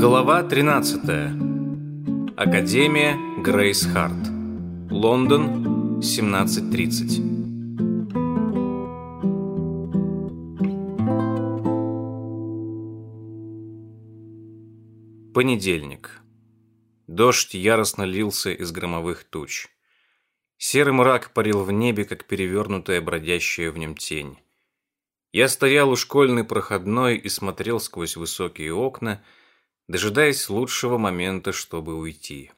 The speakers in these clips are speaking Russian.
Глава 13. Академия Грейс Харт. Лондон, 17.30. Понедельник. Дождь яростно лился из громовых туч. Серый мрак парил в небе, как перевернутая бродящая в нем тень. Я стоял у школьной проходной и смотрел сквозь высокие окна, дожидаясь лучшего момента, чтобы уйти.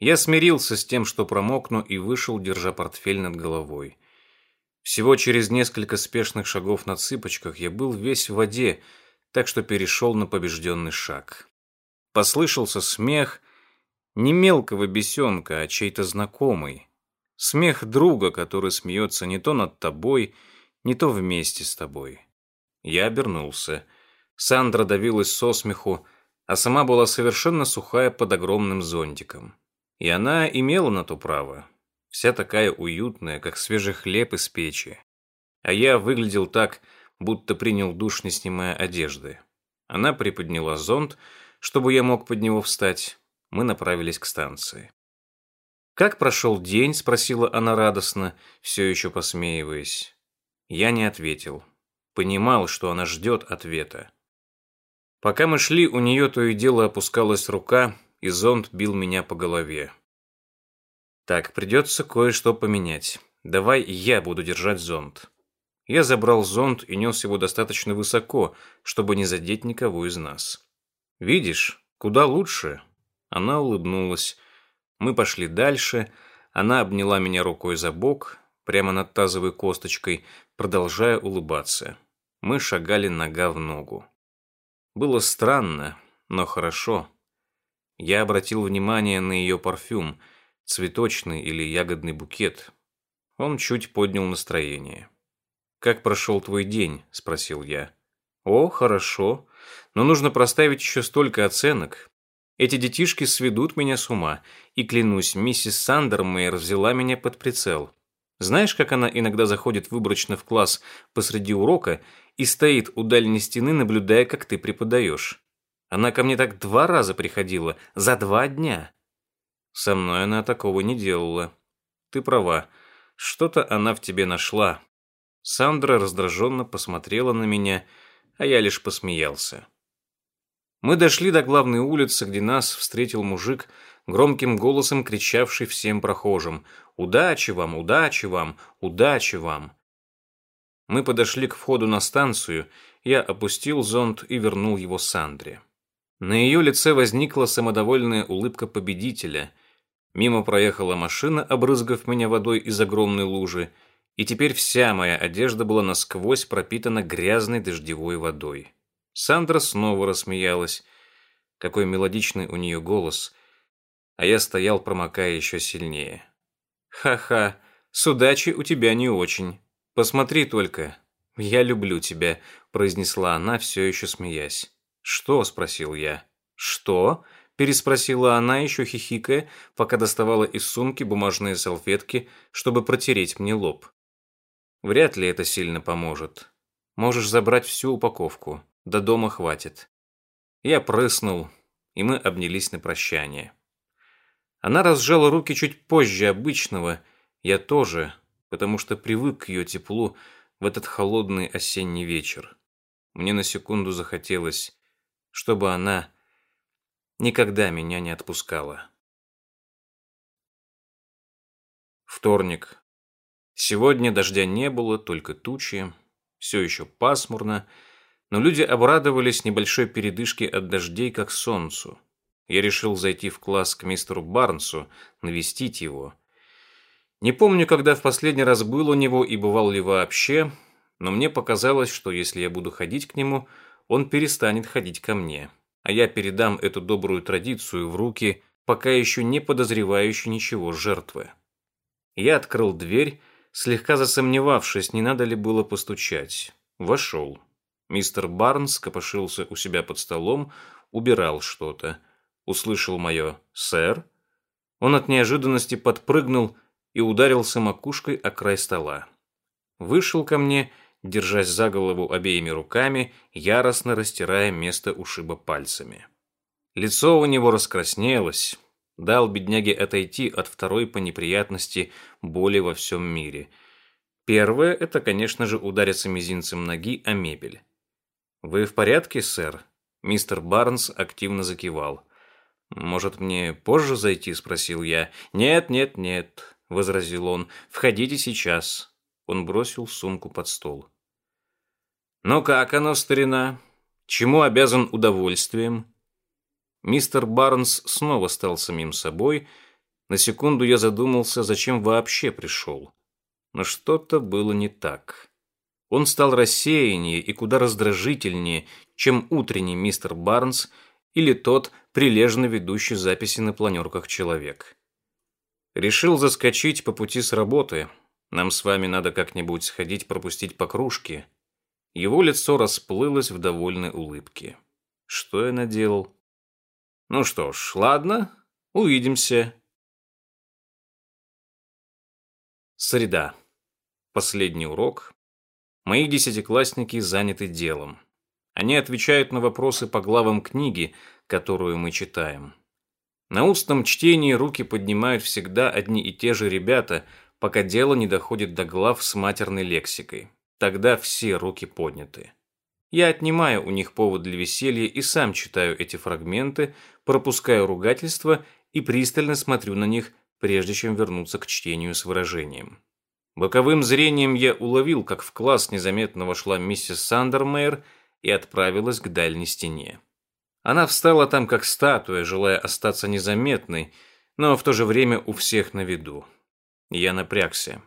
Я смирился с тем, что промокну, и вышел, держа портфель над головой. Всего через несколько спешных шагов на цыпочках я был весь в воде, так что перешел на побежденный шаг. Послышался смех не мелкого бесенка, а чей-то знакомый. Смех друга, который смеется не то над тобой, не то вместе с тобой. Я обернулся. Сандра давилась со смеху, а сама была совершенно сухая под огромным зонтиком. И она имела на то право. Вся такая уютная, как свежий хлеб из печи. А я выглядел так, будто принял душ, не снимая одежды. Она приподняла зонт, чтобы я мог под него встать. Мы направились к станции. «Как прошел день?» – спросила она радостно, все еще посмеиваясь. Я не ответил. Понимал, что она ждет ответа. Пока мы шли, у нее то и дело опускалась рука, и зонт бил меня по голове. Так, придется кое-что поменять. Давай я буду держать зонт. Я забрал зонт и нес его достаточно высоко, чтобы не задеть никого из нас. Видишь, куда лучше. Она улыбнулась. Мы пошли дальше. Она обняла меня рукой за бок, прямо над тазовой косточкой, продолжая улыбаться. Мы шагали нога в ногу. Было странно, но хорошо. Я обратил внимание на ее парфюм, цветочный или ягодный букет. Он чуть поднял настроение. «Как прошел твой день?» – спросил я. «О, хорошо. Но нужно проставить еще столько оценок. Эти детишки сведут меня с ума. И клянусь, миссис Сандермейер взяла меня под прицел. Знаешь, как она иногда заходит выборочно в класс посреди урока и стоит у дальней стены, наблюдая, как ты преподаешь. Она ко мне так два раза приходила, за два дня. Со мной она такого не делала. Ты права, что-то она в тебе нашла. Сандра раздраженно посмотрела на меня, а я лишь посмеялся. Мы дошли до главной улицы, где нас встретил мужик, громким голосом кричавший всем прохожим «Удачи вам, удачи вам, удачи вам!» Мы подошли к входу на станцию, я опустил зонт и вернул его Сандре. На ее лице возникла самодовольная улыбка победителя. Мимо проехала машина, обрызгав меня водой из огромной лужи, и теперь вся моя одежда была насквозь пропитана грязной дождевой водой. Сандра снова рассмеялась. Какой мелодичный у нее голос. А я стоял, промокая еще сильнее. «Ха-ха, с удачей у тебя не очень. «Посмотри только. Я люблю тебя», – произнесла она, все еще смеясь. «Что?» – спросил я. «Что?» – переспросила она, еще хихикая, пока доставала из сумки бумажные салфетки, чтобы протереть мне лоб. «Вряд ли это сильно поможет. Можешь забрать всю упаковку. До дома хватит». Я прыснул, и мы обнялись на прощание. Она разжала руки чуть позже обычного, я тоже, потому что привык к ее теплу в этот холодный осенний вечер. Мне на секунду захотелось, чтобы она никогда меня не отпускала. Вторник. Сегодня дождя не было, только тучи. Все еще пасмурно, но люди обрадовались небольшой передышке от дождей, как солнцу. Я решил зайти в класс к мистеру Барнсу, навестить его. Не помню, когда в последний раз был у него и бывал ли вообще, но мне показалось, что если я буду ходить к нему, он перестанет ходить ко мне. А я передам эту добрую традицию в руки, пока еще не подозревающей ничего жертвы. Я открыл дверь, слегка засомневавшись, не надо ли было постучать. Вошел. Мистер Барнс копошился у себя под столом, убирал что-то. Услышал мое «Сэр?» Он от неожиданности подпрыгнул и ударился макушкой о край стола. Вышел ко мне, держась за голову обеими руками, яростно растирая место ушиба пальцами. Лицо у него раскраснелось. Дал бедняге отойти от второй по неприятности боли во всем мире. Первое – это, конечно же, удариться мизинцем ноги о мебель. «Вы в порядке, сэр?» Мистер Барнс активно закивал. «Может, мне позже зайти?» – спросил я. «Нет, нет, нет», – возразил он. «Входите сейчас». Он бросил сумку под стол. «Ну как оно, старина? Чему обязан удовольствием?» Мистер Барнс снова стал самим собой. На секунду я задумался, зачем вообще пришел. Но что-то было не так. Он стал рассеяннее и куда раздражительнее, чем утренний мистер Барнс или тот прилежно ведущий записи на планерках человек. Решил заскочить по пути с работы. Нам с вами надо как-нибудь сходить пропустить по кружке. Его лицо расплылось в довольной улыбке. Что я наделал? Ну что ж, ладно, увидимся. Среда. Последний урок. Мои десятиклассники заняты делом. Они отвечают на вопросы по главам книги, которую мы читаем. На устном чтении руки поднимают всегда одни и те же ребята, пока дело не доходит до глав с матерной лексикой. Тогда все руки подняты. Я отнимаю у них повод для веселья и сам читаю эти фрагменты, пропускаю ругательства и пристально смотрю на них, прежде чем вернуться к чтению с выражением. Боковым зрением я уловил, как в класс незаметно вошла миссис Сандермейр и отправилась к дальней стене. Она встала там как статуя, желая остаться незаметной, но в то же время у всех на виду. Я напрягся.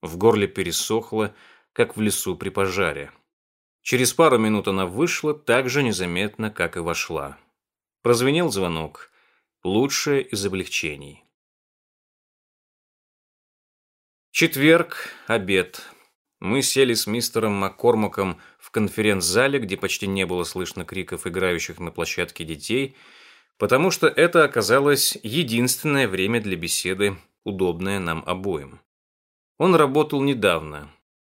В горле пересохло, как в лесу при пожаре. Через пару минут она вышла так же незаметно, как и вошла. Прозвенел звонок. Лучшее из облегчений. Четверг, обед. Мы сели с мистером Маккормаком в конференц-зале, где почти не было слышно криков играющих на площадке детей, потому что это оказалось единственное время для беседы, удобное нам обоим. Он работал недавно.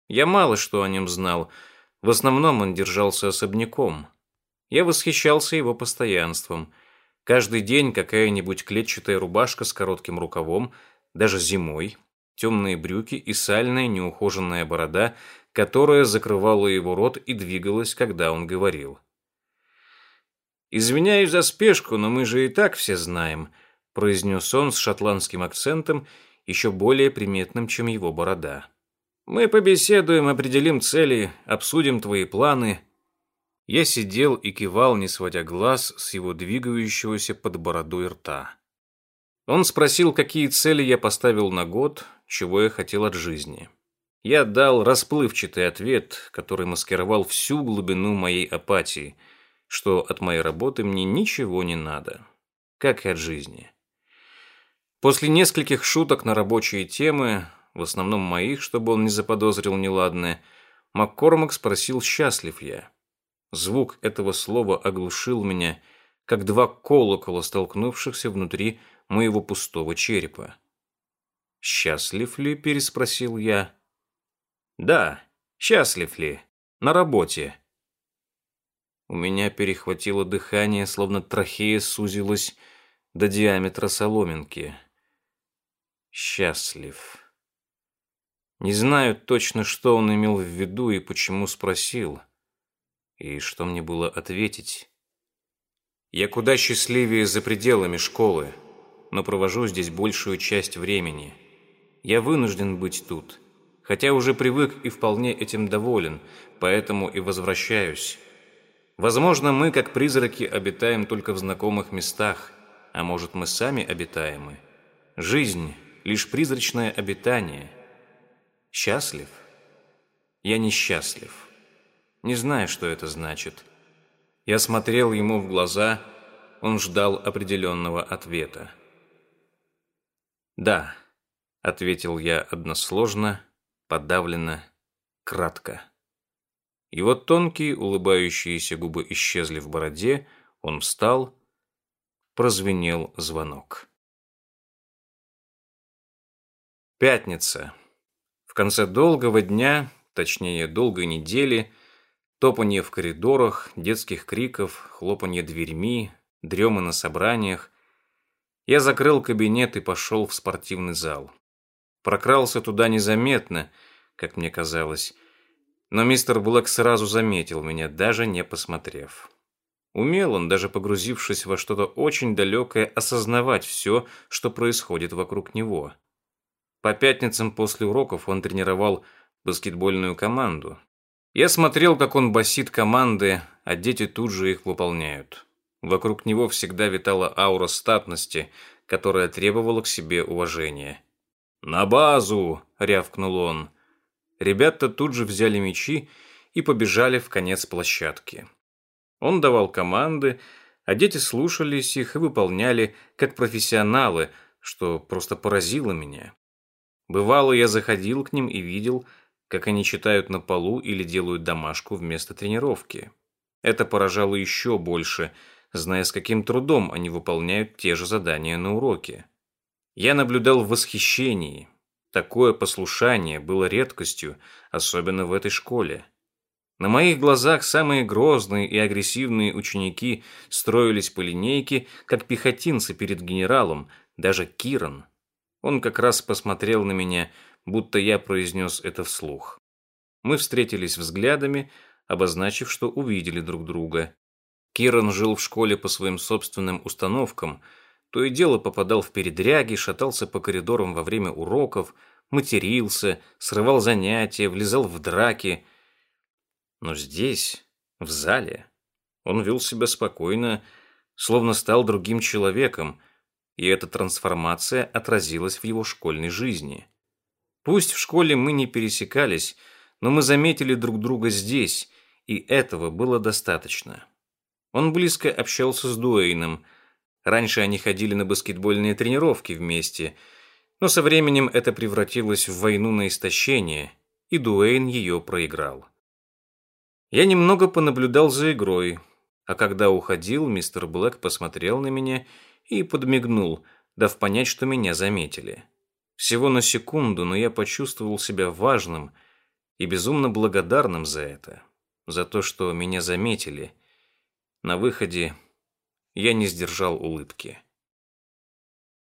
Я мало что о нем знал, в основном он держался особняком. Я восхищался его постоянством. Каждый день какая-нибудь клетчатая рубашка с коротким рукавом, даже зимой, темные брюки и сальная неухоженная борода, которая закрывала его рот и двигалась, когда он говорил. «Извиняюсь за спешку, но мы же и так все знаем», произнес он с шотландским акцентом, еще более приметным, чем его борода. Мы побеседуем, определим цели, обсудим твои планы. Я сидел и кивал, не сводя глаз с его двигающегося под бородой рта. Он спросил, какие цели я поставил на год, чего я хотел от жизни. Я дал расплывчатый ответ, который маскировал всю глубину моей апатии, что от моей работы мне ничего не надо, как и от жизни. После нескольких шуток на рабочие темы в основном моих, чтобы он не заподозрил неладное, Маккормак спросил, счастлив я. Звук этого слова оглушил меня, как два колокола, столкнувшихся внутри моего пустого черепа. «Счастлив ли?» – переспросил я. «Да, счастлив ли? На работе». У меня перехватило дыхание, словно трахея сузилась до диаметра соломинки. «Счастлив». Не знаю точно, что он имел в виду и почему спросил. И что мне было ответить. Я куда счастливее за пределами школы, но провожу здесь большую часть времени. Я вынужден быть тут, хотя уже привык и вполне этим доволен, поэтому и возвращаюсь. Возможно, мы, как призраки, обитаем только в знакомых местах, а может, мы сами обитаемы. Жизнь — лишь призрачное обитание — Счастлив? Я несчастлив. Не знаю, что это значит. Я смотрел ему в глаза, он ждал определенного ответа. «Да», — ответил я односложно, подавленно, кратко. Его тонкие улыбающиеся губы исчезли в бороде, он встал, прозвенел звонок. Пятница конце долгого дня, точнее долгой недели, топанье в коридорах, детских криков, хлопанье дверьми, дремы на собраниях, я закрыл кабинет и пошел в спортивный зал. Прокрался туда незаметно, как мне казалось, но мистер Блэк сразу заметил меня, даже не посмотрев. Умел он, даже погрузившись во что-то очень далекое, осознавать все, что происходит вокруг него. По пятницам после уроков он тренировал баскетбольную команду. Я смотрел, как он басит команды, а дети тут же их выполняют. Вокруг него всегда витала аура статности, которая требовала к себе уважения. «На базу!» — рявкнул он. Ребята тут же взяли мячи и побежали в конец площадки. Он давал команды, а дети слушались их и выполняли как профессионалы, что просто поразило меня. Бывало, я заходил к ним и видел, как они читают на полу или делают домашку вместо тренировки. Это поражало еще больше – зная, с каким трудом они выполняют те же задания на уроке. Я наблюдал в восхищении. Такое послушание было редкостью, особенно в этой школе. На моих глазах самые грозные и агрессивные ученики строились по линейке, как пехотинцы перед генералом, даже Киран. Он как раз посмотрел на меня, будто я произнес это вслух. Мы встретились взглядами, обозначив, что увидели друг друга. Киран жил в школе по своим собственным установкам, то и дело попадал в передряги, шатался по коридорам во время уроков, матерился, срывал занятия, влезал в драки. Но здесь, в зале, он вел себя спокойно, словно стал другим человеком, и эта трансформация отразилась в его школьной жизни. Пусть в школе мы не пересекались, но мы заметили друг друга здесь, и этого было достаточно. Он близко общался с Дуэйном. Раньше они ходили на баскетбольные тренировки вместе, но со временем это превратилось в войну на истощение, и Дуэйн ее проиграл. Я немного понаблюдал за игрой, а когда уходил, мистер Блэк посмотрел на меня и подмигнул, дав понять, что меня заметили. Всего на секунду, но я почувствовал себя важным и безумно благодарным за это, за то, что меня заметили – на выходе я не сдержал улыбки.